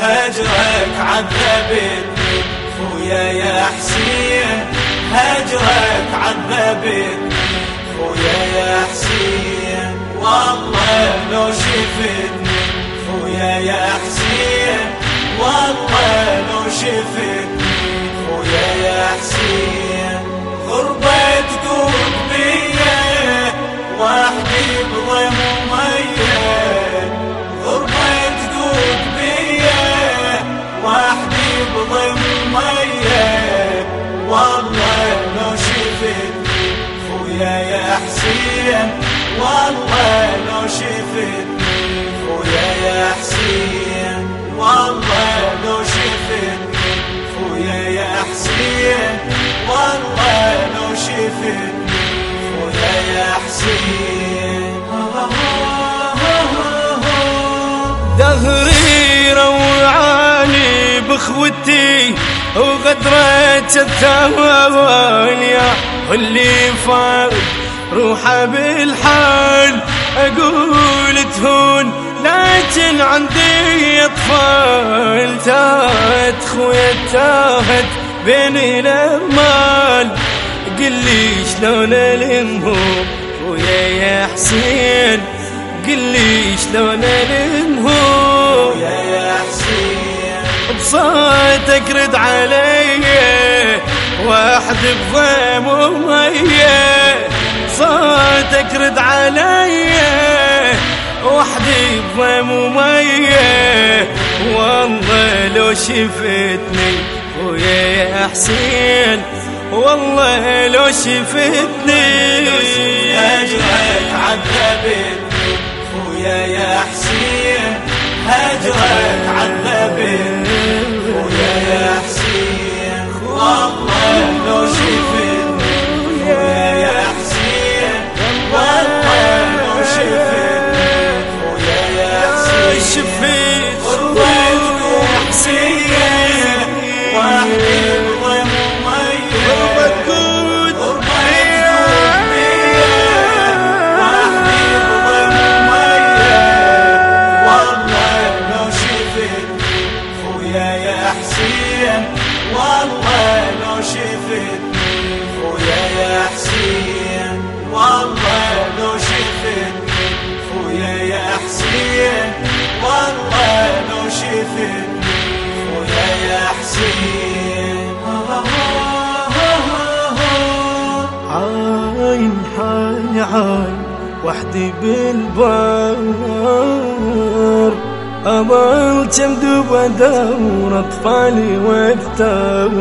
هجرك عذبني خويا يا حسين. هجرك عذبني خويا يا حسين. والله لو شفتني خويا يا حسين. حسين والله لو شفتني خويا يا حسين والله لو شفتني خويا يا حسين والله لو شفتني خويا يا حسين دهري روعاني بخوتي وغدرة الثوانية واللي فارق روحه بالحال أقول تهون لكن عندي أطفال. تاهت خويا تاهت بين الأمال. قل لي شلون الامهم خويا يا حسين. قل لي شلون الامهم يا حسين. بصوتك رد علي واحد بضيم ومية. صوتك رد علي. وحدي بضيم ومية. والله لو شفتني ويا يا حسين والله لو شفتني. هجرك عذبني خويا يا حسين. هجرك عذبني خويا يا حسين. والله لو حسين والله لو شفتني خويا يا حسين عاين حالي عاين وحدي بالبار أضل كم دوب أدور أطفالي وافتار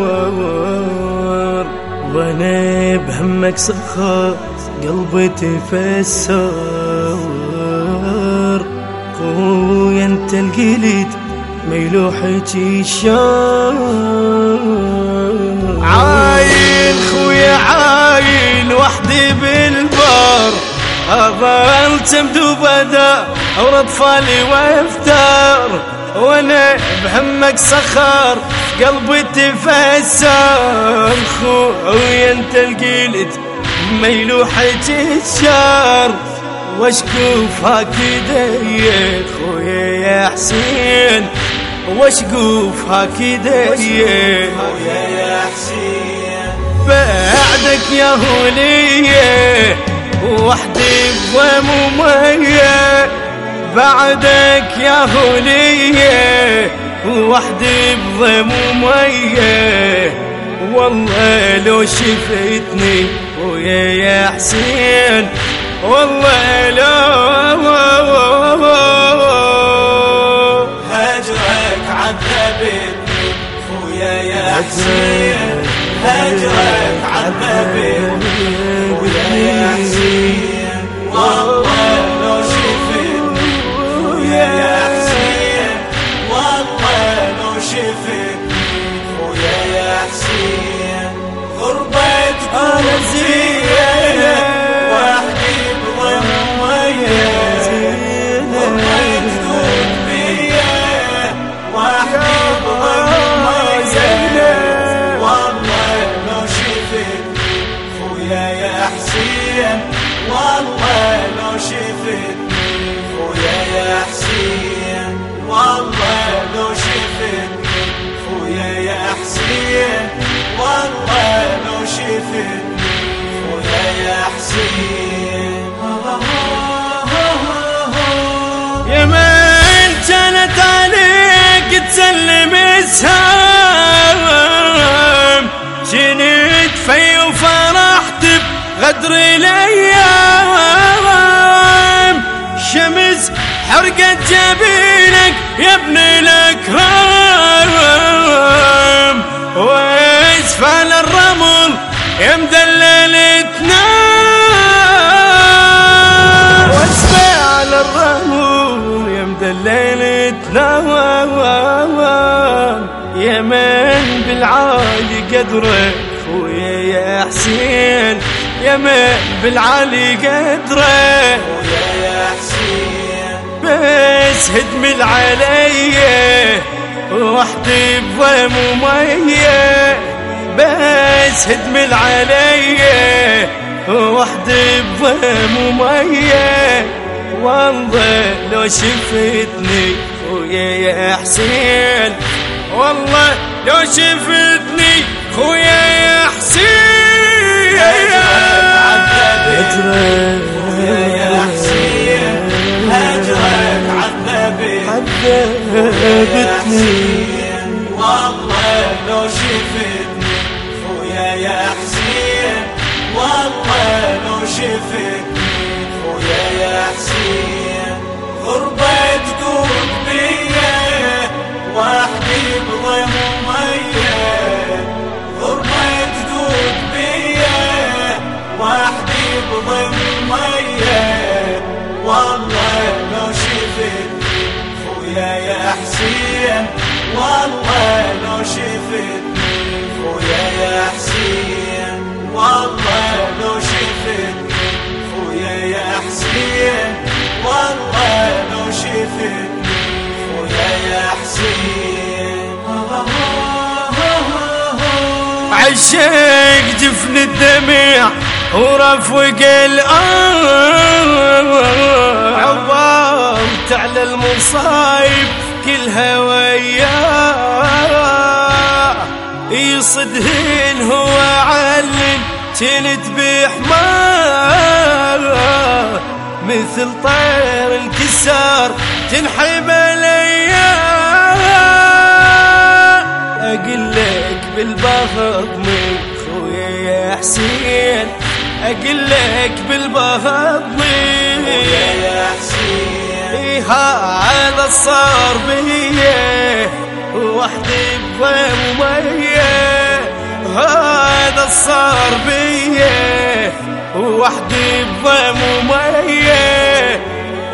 وأنا بهمك سخر قلبي تفسر. انت القليد ميلوحك الشار عاين خويا عاين وحدي بالبار أظل تمدو بدا أور أطفالي وافتار وأنا بهمك سخر قلبي تفسر. خويا أنت القلد ميلوحة الشار واشكوف هكذا يا خويا يا حسين واشكوف هكذا يا خويا يا حسين بعدك يا هولية وحدي بضم ومية بعدك يا هولية وحدي بضم ومية والله لو شفتني ويا يا حسين والله لو هجرك عذبني خويا يا حسين هجرك عذبني خويا يا حسين والله لو شفتني خويا يا حسين والله لو شفتني خويا يا حسين شفتني خويا يا حسين والله لو شفتني خويا يا حسين والله لو شفتني خويا يا حسين يا من كانت عليك تسلم اسهام جنيت في وفرحت بغدر الأيام. شمس حرقت جبينك يا ابن الأكرام. واسفل الرمل يا مدلل تنام واسفل الرمل يا مدلل تنام يا من بالعالي قدره خويا يا حسين يا من بالعالي قدره. بس هدم علي وحدي بضيم ومية. بس هدم علي وحدي بضيم ومية. والله لو شفتني خويا يا حسين والله لو شفتني خويا حسين غربة تقود بيا وحدي بضيم ومية غربة تقود بيا وحدي بضيم ومية والله لو شفتني خويا يا حسين. والله لو شفتني خويا يا حسين. والله لو شفتني خويا يا حسين. عشق جفن الدمع ورفق الأرض. عبرت على المصايب كلها وياه يصدهن هو علن تنت بحماه مثل طير الكسار تنحب بالبهضمي خويا يا حسين أقول لك بالبهضمي يا حسين إيه هذا صار بيه وحدي بضيم ومية هذا صار بيه وحدي بضيم ومية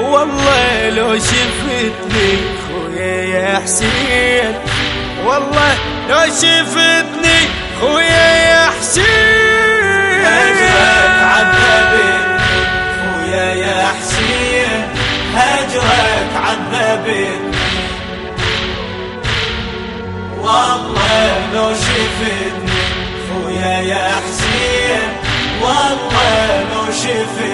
والله لو شفتني خويا يا حسين والله لو شفتني خويا يا حسين. هجرك عذبت خويا يا حسين. هجرك عذبت والله لو شفتني خويا يا حسين. والله لو شفتني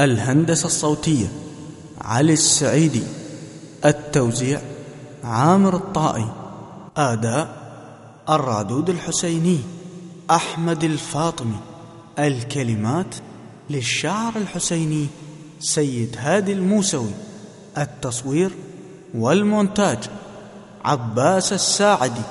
الهندسة الصوتية علي السعيدي التوزيع عامر الطائي آداء الرادود الحسيني أحمد الفاطمي الكلمات للشاعر الحسيني سيد هادي الموسوي التصوير والمونتاج عباس الساعدي.